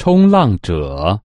冲浪者。